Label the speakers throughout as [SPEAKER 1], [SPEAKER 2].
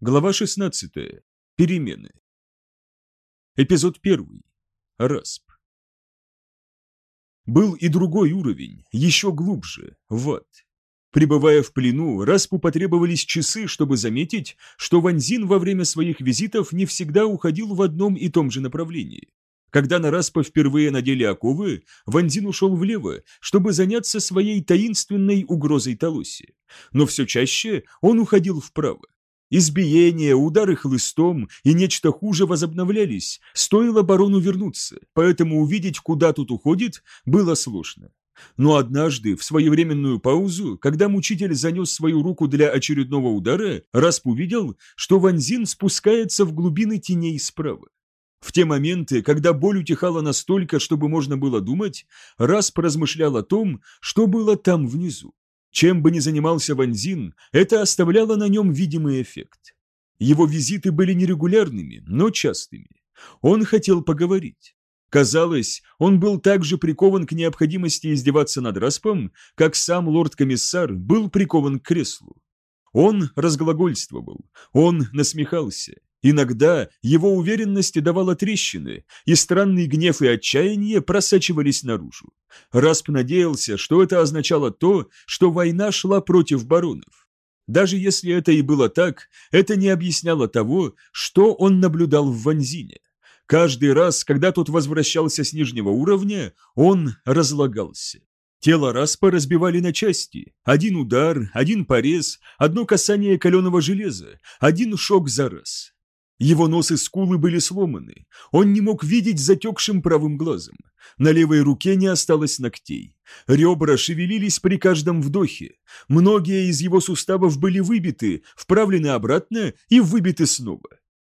[SPEAKER 1] Глава 16. Перемены. Эпизод 1. Расп. Был и другой уровень, еще глубже, в ад. Прибывая в плену, Распу потребовались часы, чтобы заметить, что Ванзин во время своих визитов не всегда уходил в одном и том же направлении. Когда на Распа впервые надели оковы, Ванзин ушел влево, чтобы заняться своей таинственной угрозой Талоси. Но все чаще он уходил вправо. Избиения, удары хлыстом и нечто хуже возобновлялись, стоило барону вернуться, поэтому увидеть, куда тут уходит, было сложно. Но однажды, в своевременную паузу, когда мучитель занес свою руку для очередного удара, Расп увидел, что Ванзин спускается в глубины теней справа. В те моменты, когда боль утихала настолько, чтобы можно было думать, Расп размышлял о том, что было там внизу. Чем бы ни занимался Ванзин, это оставляло на нем видимый эффект. Его визиты были нерегулярными, но частыми. Он хотел поговорить. Казалось, он был так же прикован к необходимости издеваться над Распом, как сам лорд-комиссар был прикован к креслу. Он разглагольствовал, он насмехался, Иногда его уверенности давала трещины, и странный гнев и отчаяние просачивались наружу. Расп надеялся, что это означало то, что война шла против баронов. Даже если это и было так, это не объясняло того, что он наблюдал в Ванзине. Каждый раз, когда тот возвращался с нижнего уровня, он разлагался. Тело Распа разбивали на части. Один удар, один порез, одно касание каленого железа, один шок за раз. Его нос и скулы были сломаны. Он не мог видеть затекшим правым глазом. На левой руке не осталось ногтей. Ребра шевелились при каждом вдохе. Многие из его суставов были выбиты, вправлены обратно и выбиты снова.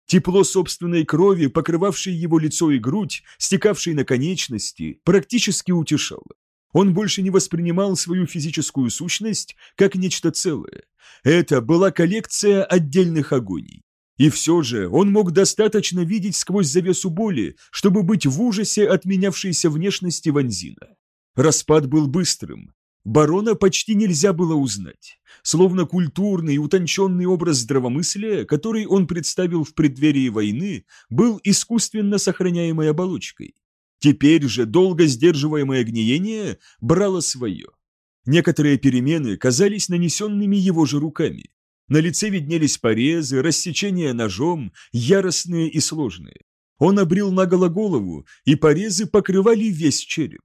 [SPEAKER 1] Тепло собственной крови, покрывавшей его лицо и грудь, стекавшей на конечности, практически утешало. Он больше не воспринимал свою физическую сущность как нечто целое. Это была коллекция отдельных агоний. И все же он мог достаточно видеть сквозь завесу боли, чтобы быть в ужасе от менявшейся внешности Ванзина. Распад был быстрым. Барона почти нельзя было узнать. Словно культурный, утонченный образ здравомыслия, который он представил в преддверии войны, был искусственно сохраняемой оболочкой. Теперь же долго сдерживаемое гниение брало свое. Некоторые перемены казались нанесенными его же руками. На лице виднелись порезы, рассечения ножом, яростные и сложные. Он обрил наголо голову, и порезы покрывали весь череп.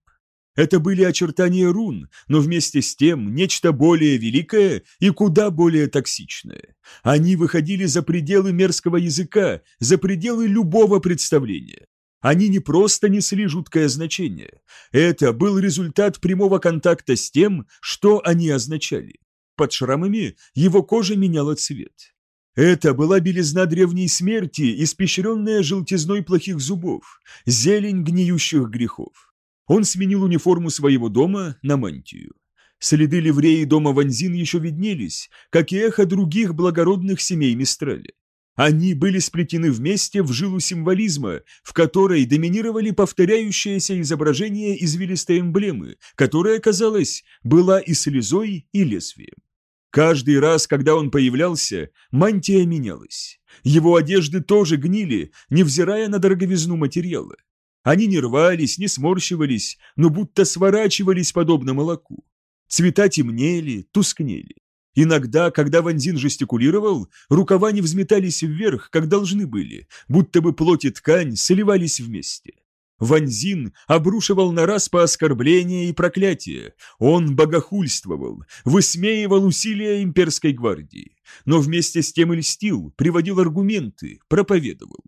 [SPEAKER 1] Это были очертания рун, но вместе с тем нечто более великое и куда более токсичное. Они выходили за пределы мерзкого языка, за пределы любого представления. Они не просто несли жуткое значение. Это был результат прямого контакта с тем, что они означали. Под шрамами его кожа меняла цвет. Это была белизна древней смерти, испещренная желтизной плохих зубов, зелень гниющих грехов. Он сменил униформу своего дома на мантию. Следы ливреи дома Ванзин еще виднелись, как и эхо других благородных семей Мистрали. Они были сплетены вместе в жилу символизма, в которой доминировали повторяющиеся изображения извилистой эмблемы, которая, казалось, была и слезой, и лезвием. Каждый раз, когда он появлялся, мантия менялась. Его одежды тоже гнили, невзирая на дороговизну материала. Они не рвались, не сморщивались, но будто сворачивались подобно молоку. Цвета темнели, тускнели. Иногда, когда Ванзин жестикулировал, рукава не взметались вверх, как должны были, будто бы плоть и ткань сливались вместе. Ванзин обрушивал на раз по оскорбления и проклятия. Он богохульствовал, высмеивал усилия имперской гвардии. Но вместе с тем и льстил, приводил аргументы, проповедовал.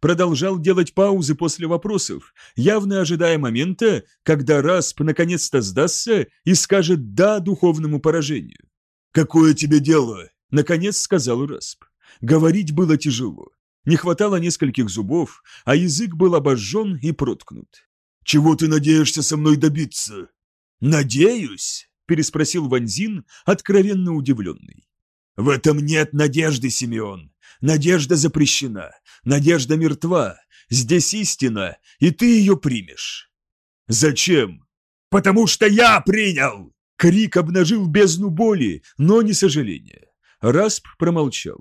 [SPEAKER 1] Продолжал делать паузы после вопросов, явно ожидая момента, когда Расп наконец-то сдастся и скажет «да» духовному поражению. «Какое тебе дело?» – наконец сказал Расп. Говорить было тяжело. Не хватало нескольких зубов, а язык был обожжен и проткнут. «Чего ты надеешься со мной добиться?» «Надеюсь?» – переспросил Ванзин, откровенно удивленный. «В этом нет надежды, Симеон. Надежда запрещена. Надежда мертва. Здесь истина, и ты ее примешь». «Зачем?» «Потому что я принял!» Крик обнажил бездну боли, но не сожаления. Расп промолчал.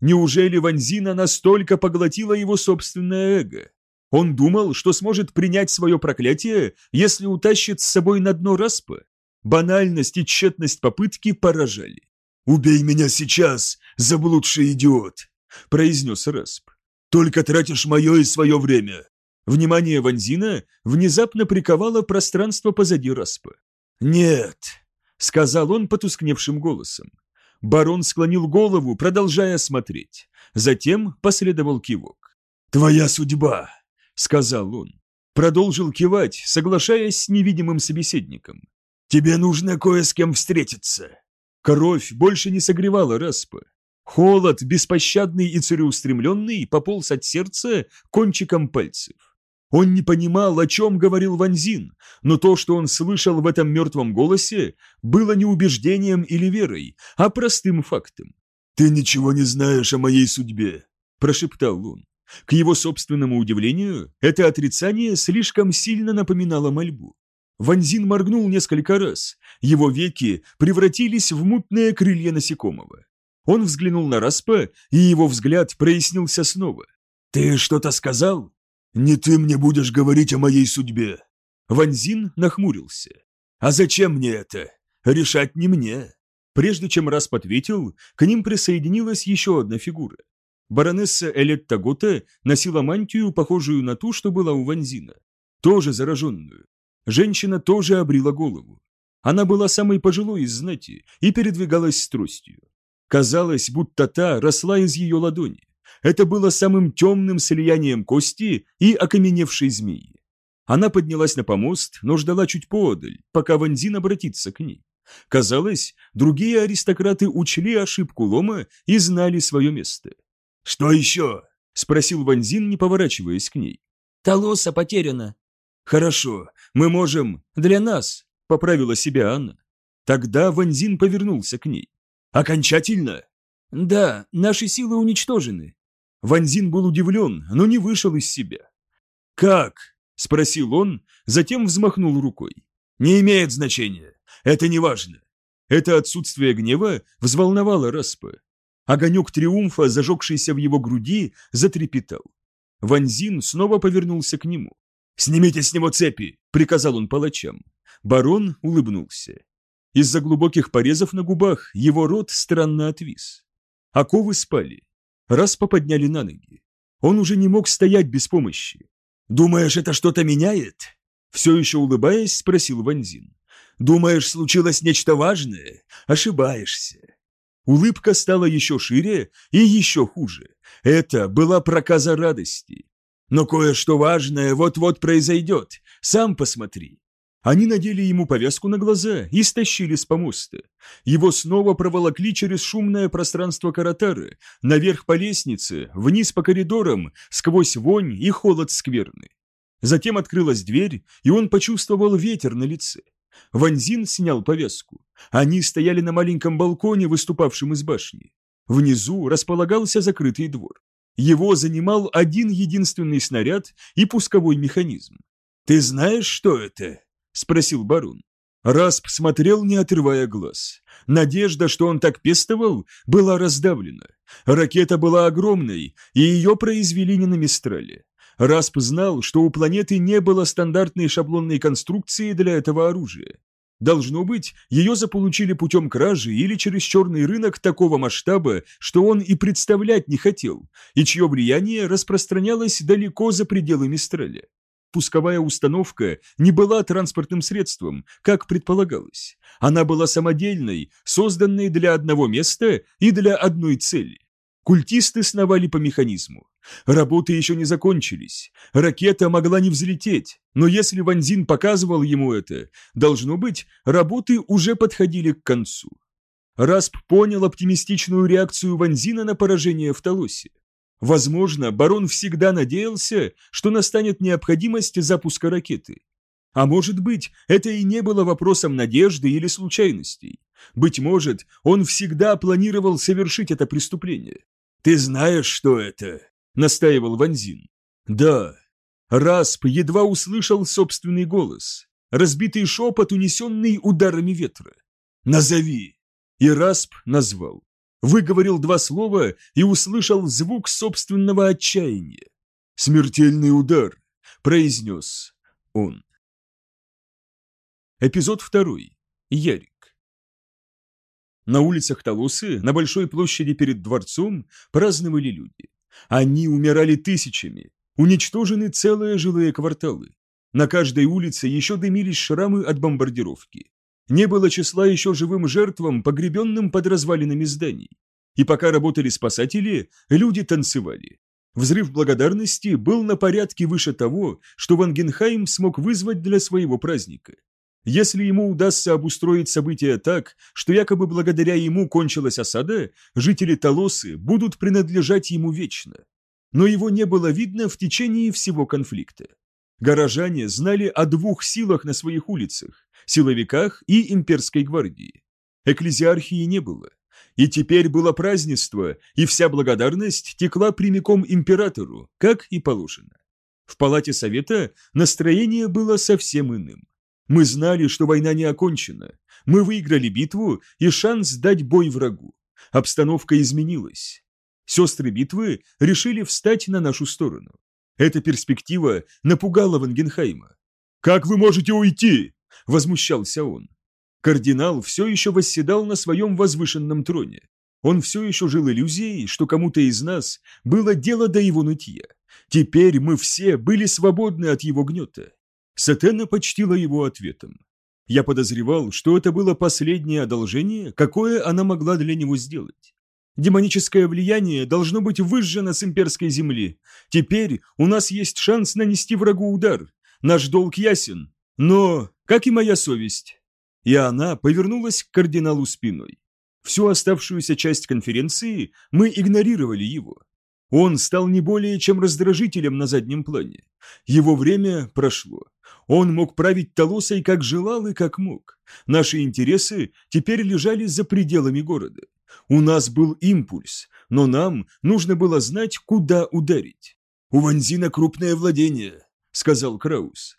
[SPEAKER 1] Неужели Ванзина настолько поглотила его собственное эго? Он думал, что сможет принять свое проклятие, если утащит с собой на дно распа. Банальность и тщетность попытки поражали. «Убей меня сейчас, заблудший идиот!» – произнес Расп. «Только тратишь мое и свое время!» Внимание Ванзина внезапно приковало пространство позади Распа. «Нет!» – сказал он потускневшим голосом. Барон склонил голову, продолжая смотреть. Затем последовал кивок. «Твоя судьба!» – сказал он. Продолжил кивать, соглашаясь с невидимым собеседником. «Тебе нужно кое с кем встретиться!» Кровь больше не согревала Распа. Холод, беспощадный и целеустремленный, пополз от сердца кончиком пальцев. Он не понимал, о чем говорил Ванзин, но то, что он слышал в этом мертвом голосе, было не убеждением или верой, а простым фактом. «Ты ничего не знаешь о моей судьбе», – прошептал он. К его собственному удивлению, это отрицание слишком сильно напоминало мольбу. Ванзин моргнул несколько раз, его веки превратились в мутные крылья насекомого. Он взглянул на Распа, и его взгляд прояснился снова. «Ты что-то сказал?» «Не ты мне будешь говорить о моей судьбе!» Ванзин нахмурился. «А зачем мне это? Решать не мне!» Прежде чем Расп ответил, к ним присоединилась еще одна фигура. Баронесса Элетта Гота носила мантию, похожую на ту, что была у Ванзина. Тоже зараженную. Женщина тоже обрила голову. Она была самой пожилой из знати и передвигалась с тростью. Казалось, будто та росла из ее ладони. Это было самым темным слиянием кости и окаменевшей змеи. Она поднялась на помост, но ждала чуть поодаль, пока Ванзин обратится к ней. Казалось, другие аристократы учли ошибку Лома и знали свое место. «Что еще?» – спросил Ванзин, не поворачиваясь к ней.
[SPEAKER 2] «Толоса потеряна».
[SPEAKER 1] «Хорошо, мы можем...»
[SPEAKER 2] «Для нас», –
[SPEAKER 1] поправила себя Анна. Тогда Ванзин повернулся к ней. «Окончательно?»
[SPEAKER 2] «Да, наши силы уничтожены.
[SPEAKER 1] Ванзин был удивлен, но не вышел из себя. «Как?» – спросил он, затем взмахнул рукой. «Не имеет значения. Это не важно». Это отсутствие гнева взволновало Распа. Огонек триумфа, зажегшийся в его груди, затрепетал. Ванзин снова повернулся к нему. «Снимите с него цепи!» – приказал он палачам. Барон улыбнулся. Из-за глубоких порезов на губах его рот странно отвис. Оковы спали. Раз поподняли на ноги. Он уже не мог стоять без помощи. «Думаешь, это что-то меняет?» Все еще улыбаясь, спросил Ванзин. «Думаешь, случилось нечто важное? Ошибаешься». Улыбка стала еще шире и еще хуже. Это была проказа радости. «Но кое-что важное вот-вот произойдет. Сам посмотри. Они надели ему повязку на глаза и стащили с помоста. Его снова проволокли через шумное пространство Каратары, наверх по лестнице, вниз по коридорам, сквозь вонь и холод скверны. Затем открылась дверь, и он почувствовал ветер на лице. Ванзин снял повязку. Они стояли на маленьком балконе, выступавшем из башни. Внизу располагался закрытый двор. Его занимал один единственный снаряд и пусковой механизм. «Ты знаешь, что это?» – спросил барон. Расп смотрел, не отрывая глаз. Надежда, что он так пестовал, была раздавлена. Ракета была огромной, и ее произвели не на Мистрале. Расп знал, что у планеты не было стандартной шаблонной конструкции для этого оружия. Должно быть, ее заполучили путем кражи или через черный рынок такого масштаба, что он и представлять не хотел, и чье влияние распространялось далеко за пределы Мистраля пусковая установка не была транспортным средством, как предполагалось. Она была самодельной, созданной для одного места и для одной цели. Культисты сновали по механизму. Работы еще не закончились. Ракета могла не взлететь, но если Ванзин показывал ему это, должно быть, работы уже подходили к концу. Расп понял оптимистичную реакцию Ванзина на поражение в Толосе. Возможно, барон всегда надеялся, что настанет необходимость запуска ракеты. А может быть, это и не было вопросом надежды или случайностей. Быть может, он всегда планировал совершить это преступление. «Ты знаешь, что это?» – настаивал Ванзин. «Да». Расп едва услышал собственный голос, разбитый шепот, унесенный ударами ветра. «Назови!» И Расп назвал. Выговорил два слова и услышал звук собственного отчаяния. «Смертельный удар», — произнес он. Эпизод второй. Ярик. На улицах Талусы, на большой площади перед дворцом, праздновали люди. Они умирали тысячами, уничтожены целые жилые кварталы. На каждой улице еще дымились шрамы от бомбардировки. Не было числа еще живым жертвам, погребенным под развалинами зданий. И пока работали спасатели, люди танцевали. Взрыв благодарности был на порядке выше того, что Вангенхайм смог вызвать для своего праздника. Если ему удастся обустроить события так, что якобы благодаря ему кончилась осада, жители Толосы будут принадлежать ему вечно. Но его не было видно в течение всего конфликта. Горожане знали о двух силах на своих улицах – силовиках и имперской гвардии. Экклезиархии не было. И теперь было празднество, и вся благодарность текла прямиком императору, как и положено. В палате совета настроение было совсем иным. Мы знали, что война не окончена. Мы выиграли битву и шанс дать бой врагу. Обстановка изменилась. Сестры битвы решили встать на нашу сторону. Эта перспектива напугала Вангенхайма. «Как вы можете уйти?» – возмущался он. Кардинал все еще восседал на своем возвышенном троне. Он все еще жил иллюзией, что кому-то из нас было дело до его нытья. Теперь мы все были свободны от его гнета. Сатена почтила его ответом. Я подозревал, что это было последнее одолжение, какое она могла для него сделать. Демоническое влияние должно быть выжжено с имперской земли. Теперь у нас есть шанс нанести врагу удар. Наш долг ясен. Но, как и моя совесть. И она повернулась к кардиналу спиной. Всю оставшуюся часть конференции мы игнорировали его. Он стал не более чем раздражителем на заднем плане. Его время прошло. Он мог править Толосой как желал и как мог. Наши интересы теперь лежали за пределами города. У нас был импульс, но нам нужно было знать, куда ударить. «У Ванзина крупное владение», — сказал Краус.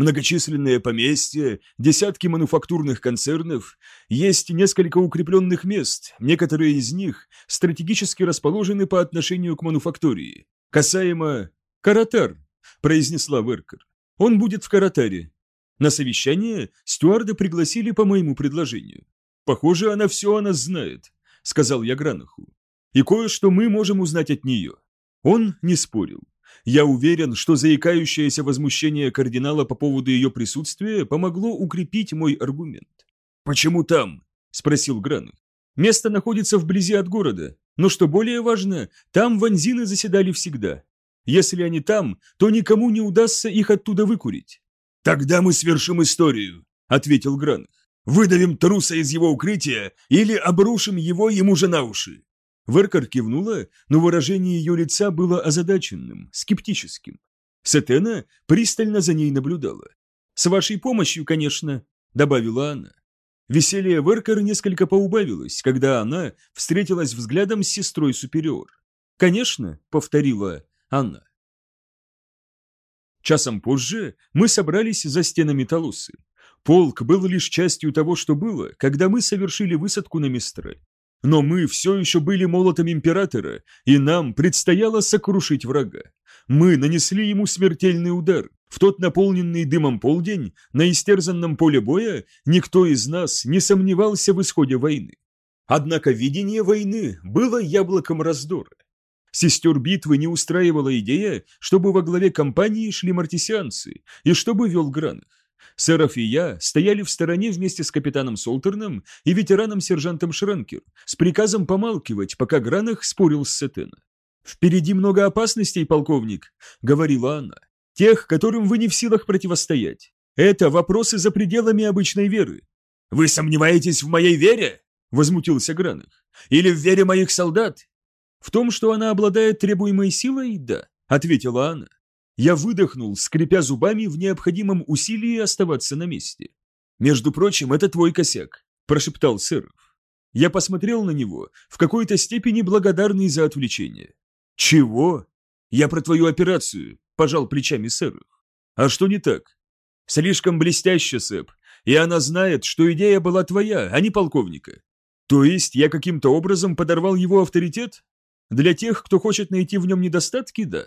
[SPEAKER 1] «Многочисленные поместья, десятки мануфактурных концернов, есть несколько укрепленных мест, некоторые из них стратегически расположены по отношению к мануфактории. Касаемо «Каратар», — произнесла Веркер. Он будет в Каратаре. На совещание стюарды пригласили по моему предложению. Похоже, она все о нас знает, сказал я Гранаху. И кое-что мы можем узнать от нее. Он не спорил. Я уверен, что заикающееся возмущение кардинала по поводу ее присутствия помогло укрепить мой аргумент. «Почему там?» – спросил Гранах. «Место находится вблизи от города, но что более важно, там ванзины заседали всегда. Если они там, то никому не удастся их оттуда выкурить. «Тогда мы свершим историю», — ответил Гранах. «Выдавим труса из его укрытия или обрушим его ему же на уши». Веркар кивнула, но выражение ее лица было озадаченным, скептическим. Сетена пристально за ней наблюдала. «С вашей помощью, конечно», — добавила она. Веселье Веркар несколько поубавилось, когда она встретилась взглядом с сестрой Супериор. «Конечно», — повторила Анна. Часом позже мы собрались за стенами Талусы. Полк был лишь частью того, что было, когда мы совершили высадку на Мистраль. Но мы все еще были молотом императора, и нам предстояло сокрушить врага. Мы нанесли ему смертельный удар. В тот наполненный дымом полдень, на истерзанном поле боя, никто из нас не сомневался в исходе войны. Однако видение войны было яблоком раздора. Сестер битвы не устраивала идея, чтобы во главе компании шли мартисианцы и чтобы вел Гранах. Сэров и я стояли в стороне вместе с капитаном Солтерном и ветераном-сержантом Шранкер с приказом помалкивать, пока Гранах спорил с Сетена. «Впереди много опасностей, полковник», — говорила она. «Тех, которым вы не в силах противостоять. Это вопросы за пределами обычной веры». «Вы сомневаетесь в моей вере?» — возмутился Гранах. «Или в вере моих солдат? В том, что она обладает требуемой силой, да, ответила она. Я выдохнул, скрипя зубами в необходимом усилии оставаться на месте. Между прочим, это твой косяк, прошептал Сыров. Я посмотрел на него, в какой-то степени благодарный за отвлечение. Чего? Я про твою операцию, пожал плечами Сыров. А что не так? Слишком блестяще, Сэп, и она знает, что идея была твоя, а не полковника. То есть я каким-то образом подорвал его авторитет? Для тех, кто хочет найти в нем недостатки, да.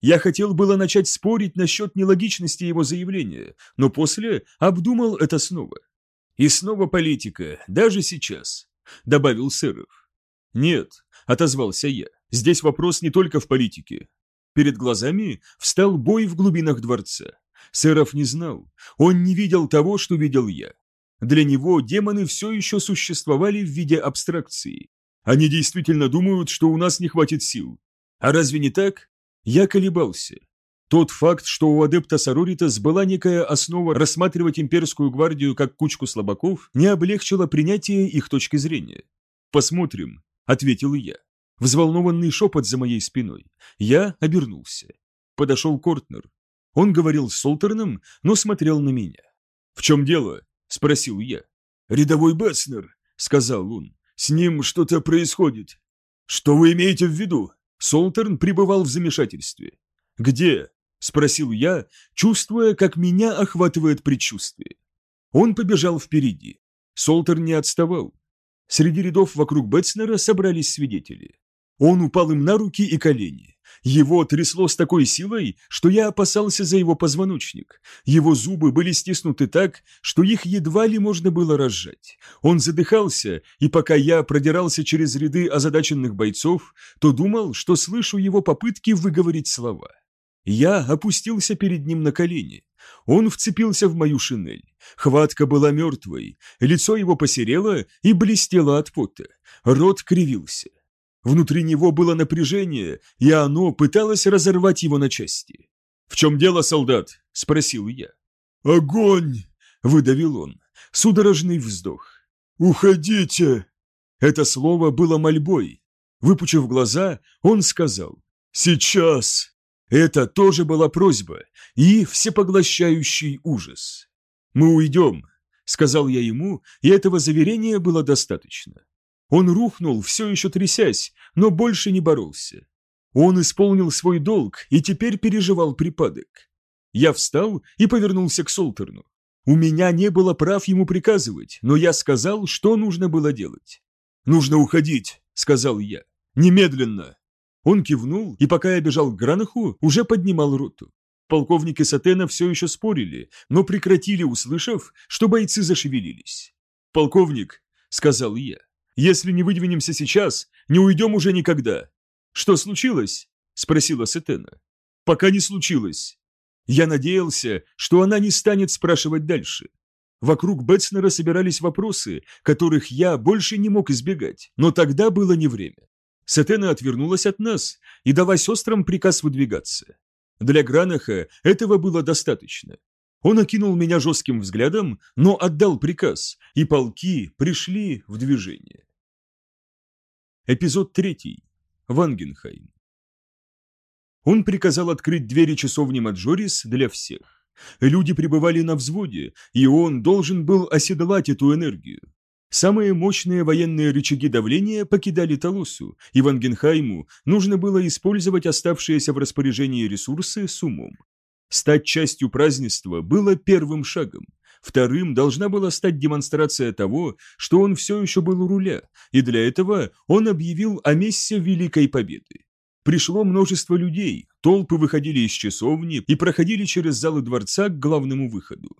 [SPEAKER 1] Я хотел было начать спорить насчет нелогичности его заявления, но после обдумал это снова. И снова политика, даже сейчас, добавил Сыров. Нет, отозвался я, здесь вопрос не только в политике. Перед глазами встал бой в глубинах дворца. Сыров не знал, он не видел того, что видел я. Для него демоны все еще существовали в виде абстракции. Они действительно думают, что у нас не хватит сил. А разве не так? Я колебался. Тот факт, что у адепта Сороритас была некая основа рассматривать имперскую гвардию как кучку слабаков, не облегчило принятие их точки зрения. «Посмотрим», — ответил я. Взволнованный шепот за моей спиной. Я обернулся. Подошел Кортнер. Он говорил с Солтерном, но смотрел на меня. «В чем дело?» — спросил я. «Рядовой Беснер», — сказал он. «С ним что-то происходит». «Что вы имеете в виду?» Солтерн пребывал в замешательстве. «Где?» – спросил я, чувствуя, как меня охватывает предчувствие. Он побежал впереди. Солтерн не отставал. Среди рядов вокруг Бетснера собрались свидетели. Он упал им на руки и колени. Его трясло с такой силой, что я опасался за его позвоночник. Его зубы были стиснуты так, что их едва ли можно было разжать. Он задыхался, и пока я продирался через ряды озадаченных бойцов, то думал, что слышу его попытки выговорить слова. Я опустился перед ним на колени. Он вцепился в мою шинель. Хватка была мертвой, лицо его посерело и блестело от пота. Рот кривился. Внутри него было напряжение, и оно пыталось разорвать его на части. «В чем дело, солдат?» – спросил я. «Огонь!» – выдавил он. Судорожный вздох. «Уходите!» Это слово было мольбой. Выпучив глаза, он сказал «Сейчас!» Это тоже была просьба и всепоглощающий ужас. «Мы уйдем», — сказал я ему, и этого заверения было достаточно. Он рухнул, все еще трясясь, но больше не боролся. Он исполнил свой долг и теперь переживал припадок. Я встал и повернулся к Солтерну. У меня не было прав ему приказывать, но я сказал, что нужно было делать. «Нужно уходить», — сказал я. «Немедленно». Он кивнул, и пока я бежал к Гранаху, уже поднимал роту. Полковники Сатена все еще спорили, но прекратили, услышав, что бойцы зашевелились. «Полковник», — сказал я, если не выдвинемся сейчас, не уйдем уже никогда. Что случилось? Спросила Сетена. Пока не случилось. Я надеялся, что она не станет спрашивать дальше. Вокруг Бетснера собирались вопросы, которых я больше не мог избегать, но тогда было не время. Сатена отвернулась от нас и дала сестрам приказ выдвигаться. Для Гранаха этого было достаточно. Он окинул меня жестким взглядом, но отдал приказ, и полки пришли в движение. Эпизод третий. Вангенхайм. Он приказал открыть двери часовни Маджорис для всех. Люди пребывали на взводе, и он должен был оседлать эту энергию. Самые мощные военные рычаги давления покидали Талосу, и Вангенхайму нужно было использовать оставшиеся в распоряжении ресурсы с умом. Стать частью празднества было первым шагом. Вторым должна была стать демонстрация того, что он все еще был у руля, и для этого он объявил о мессе Великой Победы. Пришло множество людей, толпы выходили из часовни и проходили через залы дворца к главному выходу.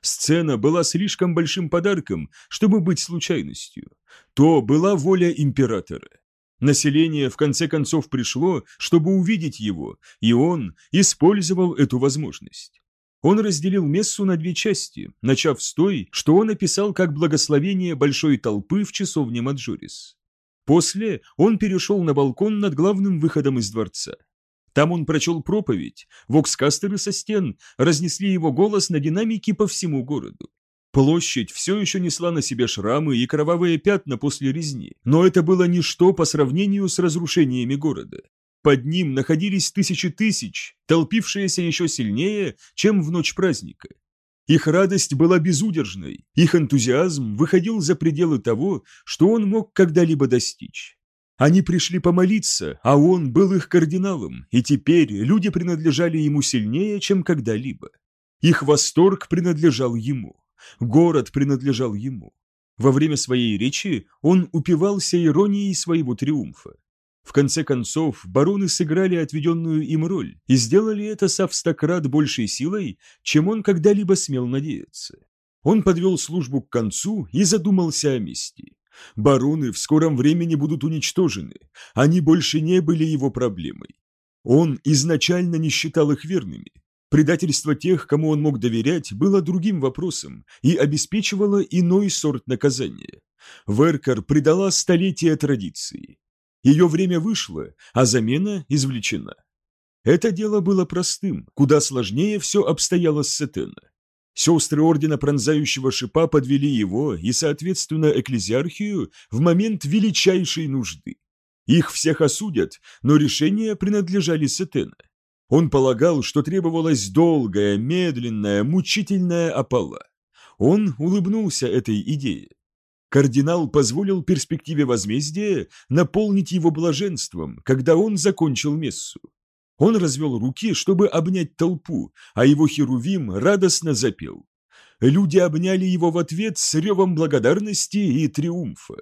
[SPEAKER 1] Сцена была слишком большим подарком, чтобы быть случайностью. То была воля императора. Население в конце концов пришло, чтобы увидеть его, и он использовал эту возможность. Он разделил мессу на две части, начав с той, что он описал как благословение большой толпы в часовне Маджорис. После он перешел на балкон над главным выходом из дворца. Там он прочел проповедь, вокскастеры со стен разнесли его голос на динамике по всему городу. Площадь все еще несла на себе шрамы и кровавые пятна после резни, но это было ничто по сравнению с разрушениями города. Под ним находились тысячи тысяч, толпившиеся еще сильнее, чем в ночь праздника. Их радость была безудержной, их энтузиазм выходил за пределы того, что он мог когда-либо достичь. Они пришли помолиться, а он был их кардиналом, и теперь люди принадлежали ему сильнее, чем когда-либо. Их восторг принадлежал ему. Город принадлежал ему. Во время своей речи он упивался иронией своего триумфа. В конце концов, бароны сыграли отведенную им роль и сделали это со встократ большей силой, чем он когда-либо смел надеяться. Он подвел службу к концу и задумался о мести. Бароны в скором времени будут уничтожены, они больше не были его проблемой. Он изначально не считал их верными. Предательство тех, кому он мог доверять, было другим вопросом и обеспечивало иной сорт наказания. Веркер предала столетия традиции. Ее время вышло, а замена извлечена. Это дело было простым, куда сложнее все обстояло с Сетена. Сестры Ордена Пронзающего Шипа подвели его и, соответственно, экклезиархию в момент величайшей нужды. Их всех осудят, но решения принадлежали Сетена. Он полагал, что требовалась долгая, медленная, мучительная опала. Он улыбнулся этой идее. Кардинал позволил перспективе возмездия наполнить его блаженством, когда он закончил мессу. Он развел руки, чтобы обнять толпу, а его херувим радостно запел. Люди обняли его в ответ с ревом благодарности и триумфа.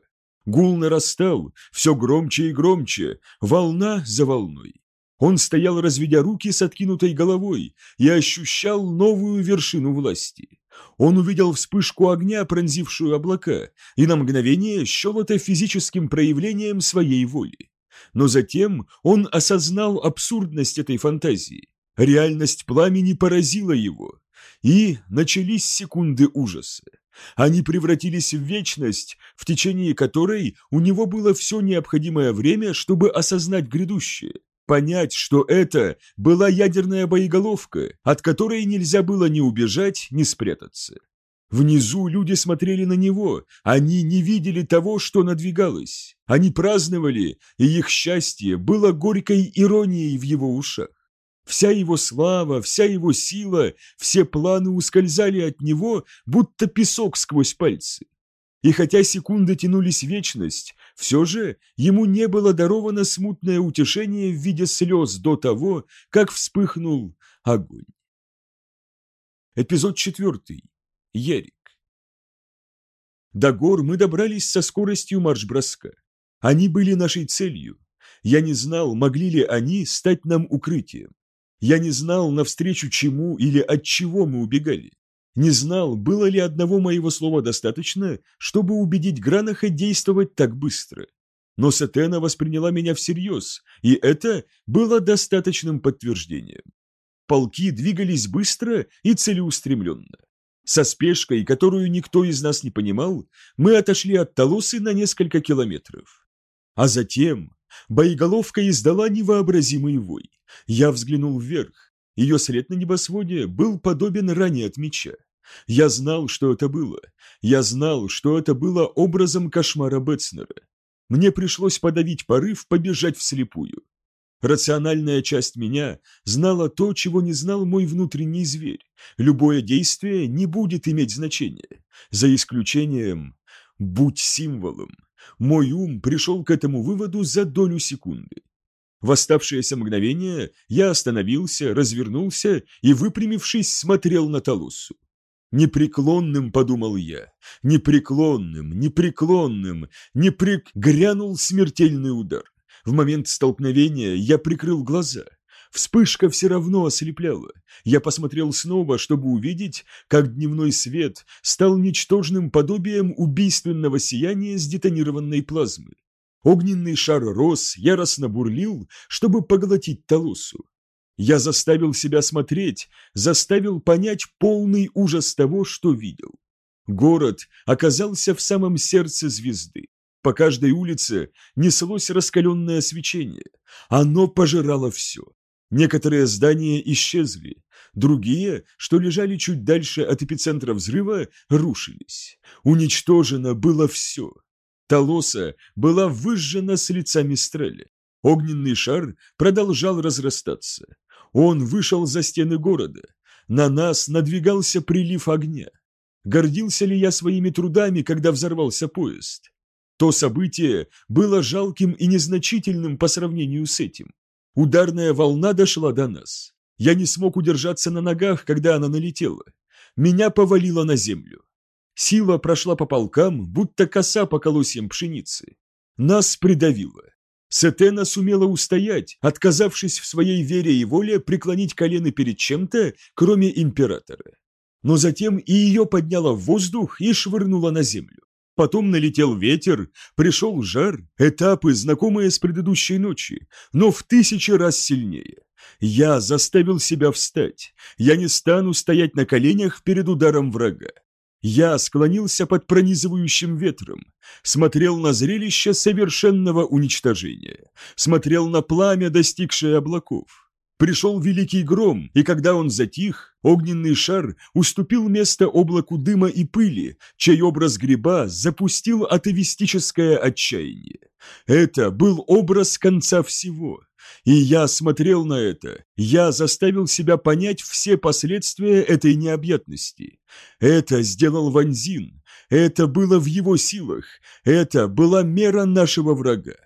[SPEAKER 1] Гул нарастал, все громче и громче, волна за волной. Он стоял, разведя руки с откинутой головой, и ощущал новую вершину власти. Он увидел вспышку огня, пронзившую облака, и на мгновение счел это физическим проявлением своей воли. Но затем он осознал абсурдность этой фантазии. Реальность пламени поразила его, и начались секунды ужаса. Они превратились в вечность, в течение которой у него было все необходимое время, чтобы осознать грядущее, понять, что это была ядерная боеголовка, от которой нельзя было ни убежать, ни спрятаться. Внизу люди смотрели на него, они не видели того, что надвигалось. Они праздновали, и их счастье было горькой иронией в его ушах. Вся его слава, вся его сила, все планы ускользали от него, будто песок сквозь пальцы. И хотя секунды тянулись вечность, все же ему не было даровано смутное утешение в виде слез до того, как вспыхнул огонь. Эпизод четвертый. Ярик. До гор мы добрались со скоростью марш-броска. Они были нашей целью. Я не знал, могли ли они стать нам укрытием. Я не знал, навстречу чему или от чего мы убегали. Не знал, было ли одного моего слова достаточно, чтобы убедить Гранаха действовать так быстро. Но Сатена восприняла меня всерьез, и это было достаточным подтверждением. Полки двигались быстро и целеустремленно. Со спешкой, которую никто из нас не понимал, мы отошли от Толосы на несколько километров. А затем боеголовка издала невообразимый вой. Я взглянул вверх. Ее след на небосводе был подобен ране от меча. Я знал, что это было. Я знал, что это было образом кошмара Бетснера. Мне пришлось подавить порыв побежать вслепую. Рациональная часть меня знала то, чего не знал мой внутренний зверь. Любое действие не будет иметь значения, за исключением «будь символом». Мой ум пришел к этому выводу за долю секунды. В оставшееся мгновение я остановился, развернулся и, выпрямившись, смотрел на Талусу. Непреклонным, подумал я, непреклонным, непреклонным, непрек... Грянул смертельный удар. В момент столкновения я прикрыл глаза. Вспышка все равно ослепляла. Я посмотрел снова, чтобы увидеть, как дневной свет стал ничтожным подобием убийственного сияния сдетонированной плазмы. Огненный шар рос, яростно бурлил, чтобы поглотить Толосу. Я заставил себя смотреть, заставил понять полный ужас того, что видел. Город оказался в самом сердце звезды. По каждой улице неслось раскаленное свечение. Оно пожирало все. Некоторые здания исчезли, другие, что лежали чуть дальше от эпицентра взрыва, рушились. Уничтожено было все. Толоса была выжжена с лица Мистреля. Огненный шар продолжал разрастаться. Он вышел за стены города. На нас надвигался прилив огня. Гордился ли я своими трудами, когда взорвался поезд? То событие было жалким и незначительным по сравнению с этим. Ударная волна дошла до нас. Я не смог удержаться на ногах, когда она налетела. Меня повалило на землю. Сила прошла по полкам, будто коса по колосьям пшеницы. Нас придавило. Сетена сумела устоять, отказавшись в своей вере и воле преклонить колено перед чем-то, кроме императора. Но затем и ее подняло в воздух и швырнуло на землю. Потом налетел ветер, пришел жар, этапы, знакомые с предыдущей ночи, но в тысячи раз сильнее. Я заставил себя встать. Я не стану стоять на коленях перед ударом врага. Я склонился под пронизывающим ветром, смотрел на зрелище совершенного уничтожения, смотрел на пламя, достигшее облаков. Пришел великий гром, и когда он затих, огненный шар уступил место облаку дыма и пыли, чей образ гриба запустил атовистическое отчаяние. Это был образ конца всего. И я смотрел на это, я заставил себя понять все последствия этой необъятности. Это сделал Ванзин, это было в его силах, это была мера нашего врага.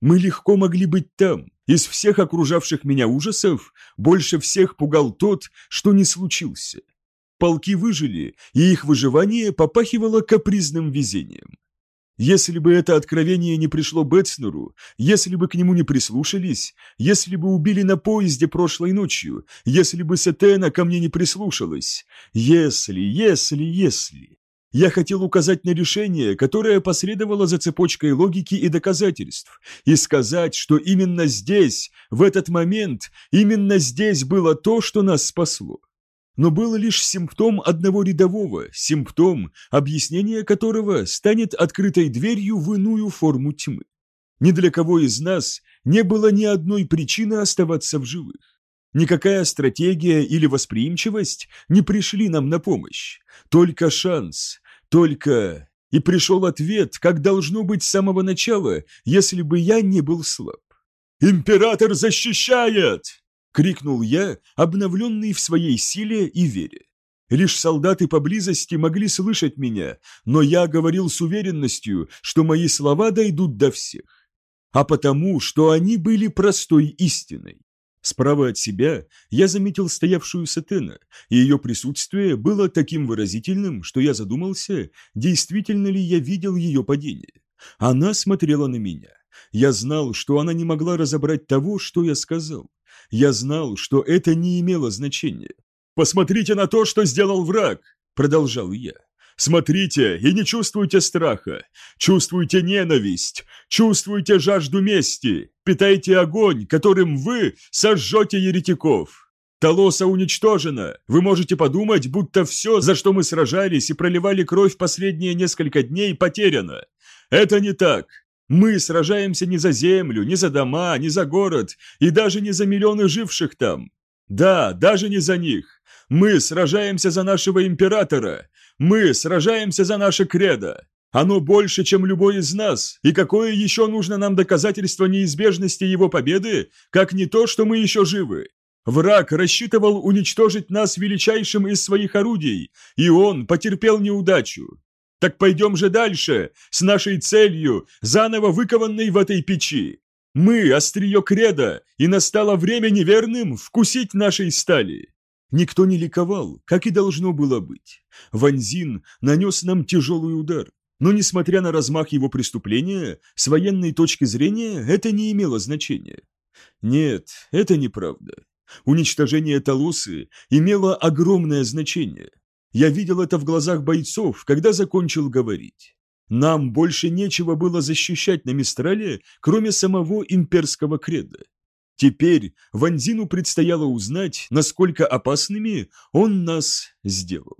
[SPEAKER 1] Мы легко могли быть там. Из всех окружавших меня ужасов больше всех пугал тот, что не случился. Полки выжили, и их выживание попахивало капризным везением. Если бы это откровение не пришло Бетснеру, если бы к нему не прислушались, если бы убили на поезде прошлой ночью, если бы Сетена ко мне не прислушалась, если, если, если... Я хотел указать на решение, которое последовало за цепочкой логики и доказательств, и сказать, что именно здесь, в этот момент, именно здесь было то, что нас спасло но был лишь симптом одного рядового, симптом, объяснение которого станет открытой дверью в иную форму тьмы. Ни для кого из нас не было ни одной причины оставаться в живых. Никакая стратегия или восприимчивость не пришли нам на помощь. Только шанс, только... И пришел ответ, как должно быть с самого начала, если бы я не был слаб. «Император защищает!» крикнул я, обновленный в своей силе и вере. Лишь солдаты поблизости могли слышать меня, но я говорил с уверенностью, что мои слова дойдут до всех. А потому, что они были простой истиной. Справа от себя я заметил стоявшую Сатена, и ее присутствие было таким выразительным, что я задумался, действительно ли я видел ее падение. Она смотрела на меня. Я знал, что она не могла разобрать того, что я сказал. Я знал, что это не имело значения. «Посмотрите на то, что сделал враг!» – продолжал я. «Смотрите и не чувствуйте страха, чувствуйте ненависть, чувствуйте жажду мести, питайте огонь, которым вы сожжете еретиков. Толоса уничтожена. Вы можете подумать, будто все, за что мы сражались и проливали кровь последние несколько дней, потеряно. Это не так. Мы сражаемся не за землю, не за дома, не за город и даже не за миллионы живших там. Да, даже не за них. Мы сражаемся за нашего императора. Мы сражаемся за наше кредо. Оно больше, чем любой из нас. И какое еще нужно нам доказательство неизбежности его победы, как не то, что мы еще живы? Враг рассчитывал уничтожить нас величайшим из своих орудий, и он потерпел неудачу. Так пойдем же дальше, с нашей целью, заново выкованной в этой печи. Мы – острие креда, и настало время неверным вкусить нашей стали. Никто не ликовал, как и должно было быть. Ванзин нанес нам тяжелый удар, но, несмотря на размах его преступления, с военной точки зрения это не имело значения. Нет, это неправда. Уничтожение Талосы имело огромное значение – я видел это в глазах бойцов, когда закончил говорить. Нам больше нечего было защищать на Мистрале, кроме самого имперского креда. Теперь Ванзину предстояло узнать, насколько опасными он нас сделал.